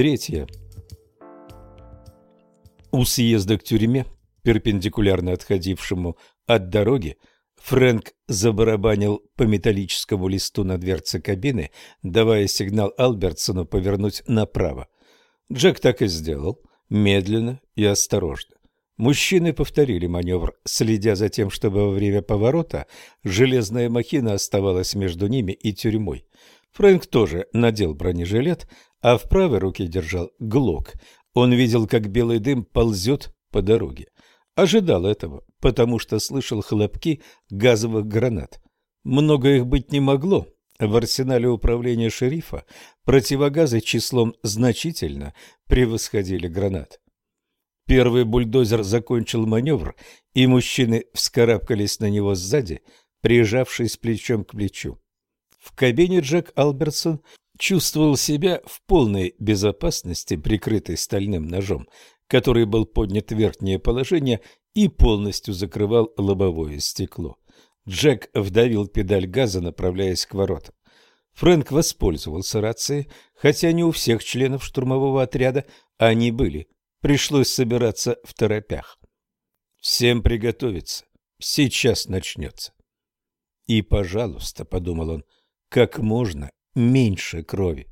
Третье. У съезда к тюрьме, перпендикулярно отходившему от дороги, Фрэнк забарабанил по металлическому листу на дверце кабины, давая сигнал Албертсону повернуть направо. Джек так и сделал, медленно и осторожно. Мужчины повторили маневр, следя за тем, чтобы во время поворота железная махина оставалась между ними и тюрьмой. Фрэнк тоже надел бронежилет, а в правой руке держал глок. Он видел, как белый дым ползет по дороге. Ожидал этого, потому что слышал хлопки газовых гранат. Много их быть не могло. В арсенале управления шерифа противогазы числом значительно превосходили гранат. Первый бульдозер закончил маневр, и мужчины вскарабкались на него сзади, прижавшись плечом к плечу. В кабине Джек Албертсон чувствовал себя в полной безопасности, прикрытый стальным ножом, который был поднят в верхнее положение и полностью закрывал лобовое стекло. Джек вдавил педаль газа, направляясь к воротам. Фрэнк воспользовался рацией, хотя не у всех членов штурмового отряда они были. Пришлось собираться в торопях. «Всем приготовиться. Сейчас начнется». «И, пожалуйста», — подумал он, — «как можно меньше крови.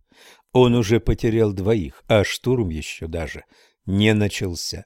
Он уже потерял двоих, а штурм еще даже не начался.